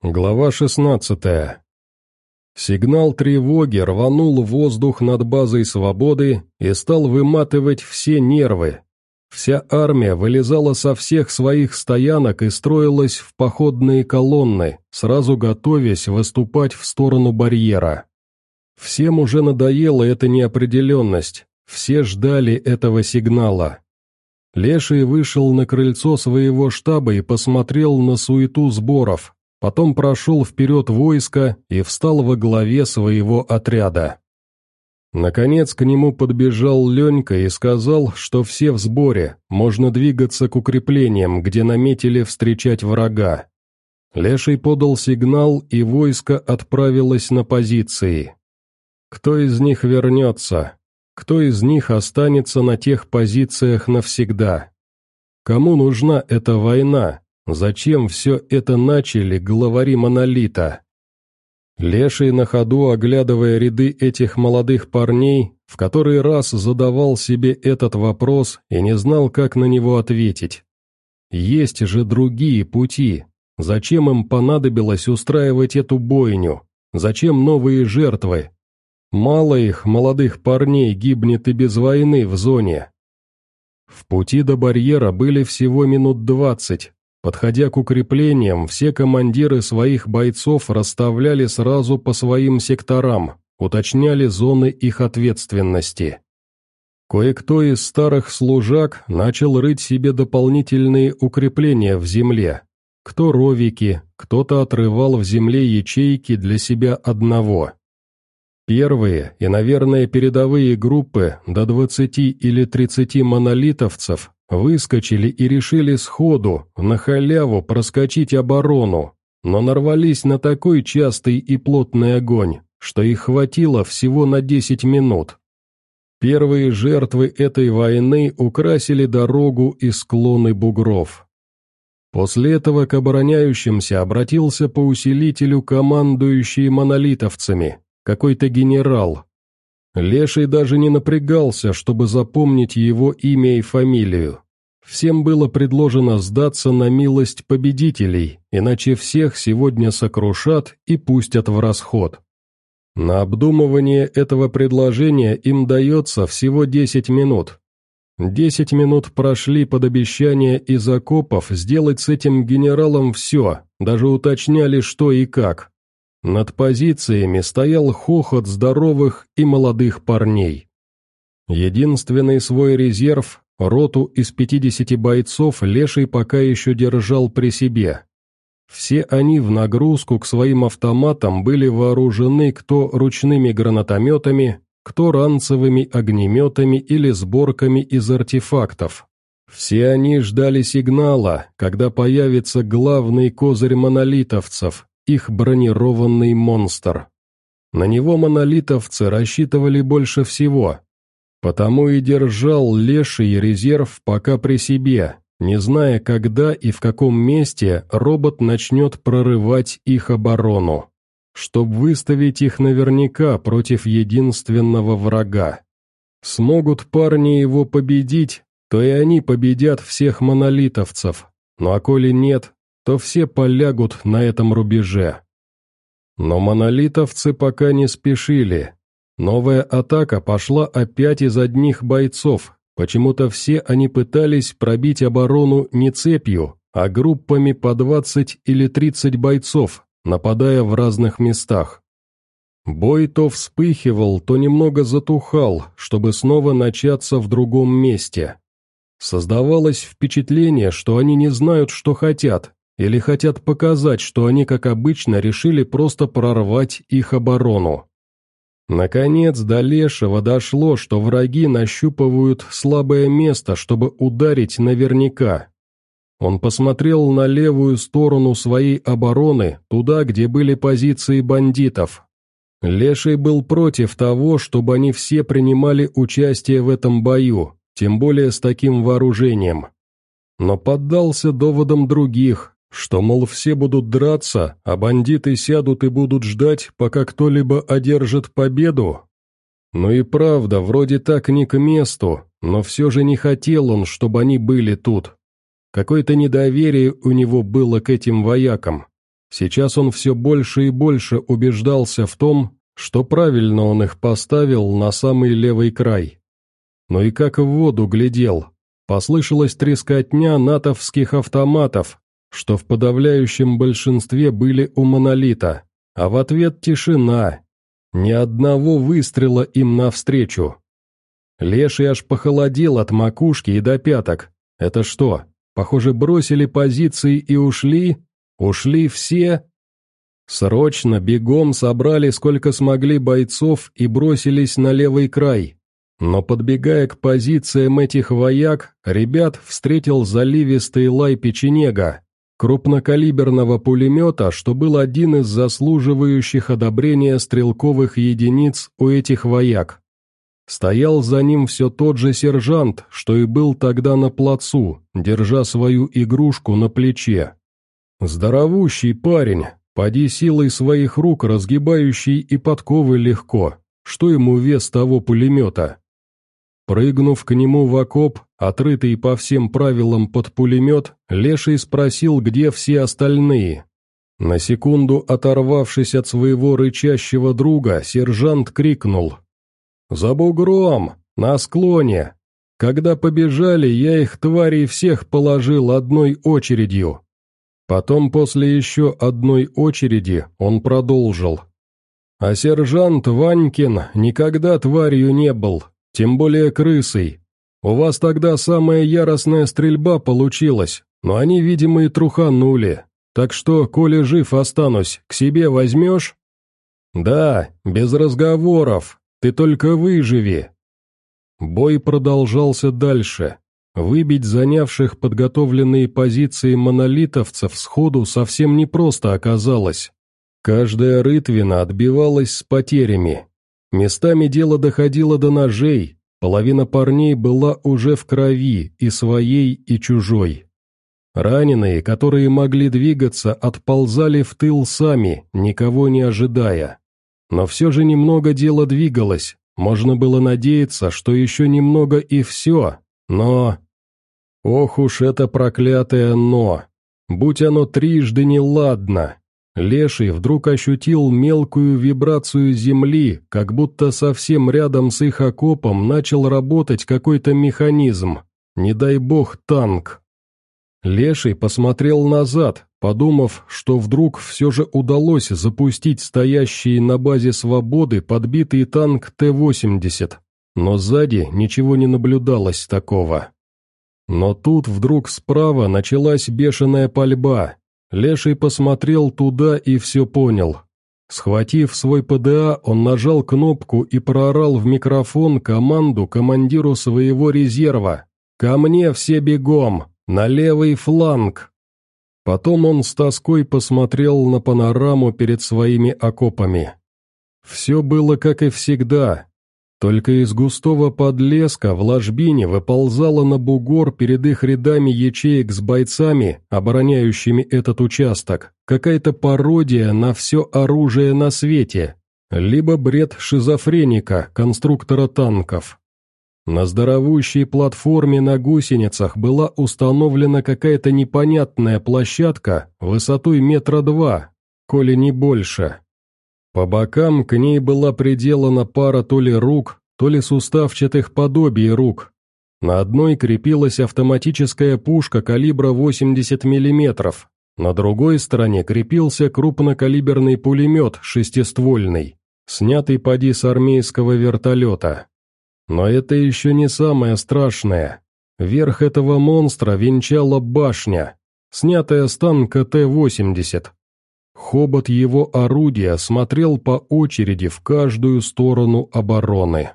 Глава 16. Сигнал тревоги рванул воздух над базой свободы и стал выматывать все нервы. Вся армия вылезала со всех своих стоянок и строилась в походные колонны, сразу готовясь выступать в сторону барьера. Всем уже надоела эта неопределенность, все ждали этого сигнала. Леший вышел на крыльцо своего штаба и посмотрел на суету сборов, потом прошел вперед войско и встал во главе своего отряда. Наконец к нему подбежал Ленька и сказал, что все в сборе, можно двигаться к укреплениям, где наметили встречать врага. Леший подал сигнал, и войско отправилось на позиции. Кто из них вернется? Кто из них останется на тех позициях навсегда? Кому нужна эта война? Зачем все это начали главари монолита? Леший на ходу, оглядывая ряды этих молодых парней, в который раз задавал себе этот вопрос и не знал, как на него ответить. Есть же другие пути. Зачем им понадобилось устраивать эту бойню? Зачем новые жертвы? Мало их, молодых парней, гибнет и без войны в зоне. В пути до барьера были всего минут двадцать, Подходя к укреплениям, все командиры своих бойцов расставляли сразу по своим секторам, уточняли зоны их ответственности. Кое-кто из старых служак начал рыть себе дополнительные укрепления в земле. Кто ровики, кто-то отрывал в земле ячейки для себя одного. Первые и, наверное, передовые группы до 20 или 30 монолитовцев Выскочили и решили сходу, на халяву проскочить оборону, но нарвались на такой частый и плотный огонь, что их хватило всего на 10 минут. Первые жертвы этой войны украсили дорогу и склоны бугров. После этого к обороняющимся обратился по усилителю командующий монолитовцами, какой-то генерал. Леший даже не напрягался, чтобы запомнить его имя и фамилию. Всем было предложено сдаться на милость победителей, иначе всех сегодня сокрушат и пустят в расход. На обдумывание этого предложения им дается всего 10 минут. 10 минут прошли под обещание из окопов сделать с этим генералом все, даже уточняли что и как. Над позициями стоял хохот здоровых и молодых парней. Единственный свой резерв Роту из 50 бойцов Леший пока еще держал при себе. Все они в нагрузку к своим автоматам были вооружены кто ручными гранатометами, кто ранцевыми огнеметами или сборками из артефактов. Все они ждали сигнала, когда появится главный козырь монолитовцев, их бронированный монстр. На него монолитовцы рассчитывали больше всего, Потому и держал леший резерв пока при себе, не зная, когда и в каком месте робот начнет прорывать их оборону, чтобы выставить их наверняка против единственного врага. Смогут парни его победить, то и они победят всех монолитовцев, ну а коли нет, то все полягут на этом рубеже. Но монолитовцы пока не спешили, Новая атака пошла опять из одних бойцов, почему-то все они пытались пробить оборону не цепью, а группами по 20 или 30 бойцов, нападая в разных местах. Бой то вспыхивал, то немного затухал, чтобы снова начаться в другом месте. Создавалось впечатление, что они не знают, что хотят, или хотят показать, что они, как обычно, решили просто прорвать их оборону. Наконец до Лешего дошло, что враги нащупывают слабое место, чтобы ударить наверняка. Он посмотрел на левую сторону своей обороны, туда, где были позиции бандитов. Леший был против того, чтобы они все принимали участие в этом бою, тем более с таким вооружением. Но поддался доводам других, что, мол, все будут драться, а бандиты сядут и будут ждать, пока кто-либо одержит победу? Ну и правда, вроде так не к месту, но все же не хотел он, чтобы они были тут. Какое-то недоверие у него было к этим воякам. Сейчас он все больше и больше убеждался в том, что правильно он их поставил на самый левый край. Но и как в воду глядел. Послышалась трескотня натовских автоматов, что в подавляющем большинстве были у «Монолита», а в ответ тишина. Ни одного выстрела им навстречу. Леший аж похолодел от макушки и до пяток. Это что, похоже, бросили позиции и ушли? Ушли все? Срочно, бегом собрали сколько смогли бойцов и бросились на левый край. Но подбегая к позициям этих вояк, ребят встретил заливистый лай печенега крупнокалиберного пулемета, что был один из заслуживающих одобрения стрелковых единиц у этих вояк. Стоял за ним все тот же сержант, что и был тогда на плацу, держа свою игрушку на плече. Здоровущий парень, поди силой своих рук, разгибающий и подковы легко, что ему вес того пулемета. Прыгнув к нему в окоп, отрытый по всем правилам под пулемет, Леший спросил, где все остальные. На секунду оторвавшись от своего рычащего друга, сержант крикнул. «За бугром! На склоне! Когда побежали, я их тварей всех положил одной очередью!» Потом после еще одной очереди он продолжил. «А сержант Ванькин никогда тварью не был, тем более крысой. У вас тогда самая яростная стрельба получилась, но они, видимо, и труханули. Так что, коли жив останусь, к себе возьмешь?» «Да, без разговоров. Ты только выживи». Бой продолжался дальше. Выбить занявших подготовленные позиции монолитовцев сходу совсем непросто оказалось. Каждая рытвина отбивалась с потерями, Местами дело доходило до ножей, половина парней была уже в крови, и своей, и чужой. Раненые, которые могли двигаться, отползали в тыл сами, никого не ожидая. Но все же немного дело двигалось, можно было надеяться, что еще немного и все, но... Ох уж это проклятое «но». Будь оно трижды неладно, Леший вдруг ощутил мелкую вибрацию земли, как будто совсем рядом с их окопом начал работать какой-то механизм. Не дай бог танк. Леший посмотрел назад, подумав, что вдруг все же удалось запустить стоящий на базе «Свободы» подбитый танк Т-80, но сзади ничего не наблюдалось такого. Но тут вдруг справа началась бешеная пальба, Леший посмотрел туда и все понял. Схватив свой ПДА, он нажал кнопку и проорал в микрофон команду командиру своего резерва. «Ко мне все бегом! На левый фланг!» Потом он с тоской посмотрел на панораму перед своими окопами. Все было как и всегда, только из густого подлеска в ложбине выползала на бугор перед их рядами ячеек с бойцами, обороняющими этот участок, какая-то пародия на все оружие на свете, либо бред шизофреника, конструктора танков. На здоровущей платформе на гусеницах была установлена какая-то непонятная площадка высотой метра два, коли не больше. По бокам к ней была приделана пара то ли рук, то ли суставчатых подобий рук. На одной крепилась автоматическая пушка калибра 80 мм, на другой стороне крепился крупнокалиберный пулемет шестиствольный, снятый поди с армейского вертолета. Но это еще не самое страшное. Верх этого монстра венчала башня, снятая с танка Т-80, Хобот его орудия смотрел по очереди в каждую сторону обороны.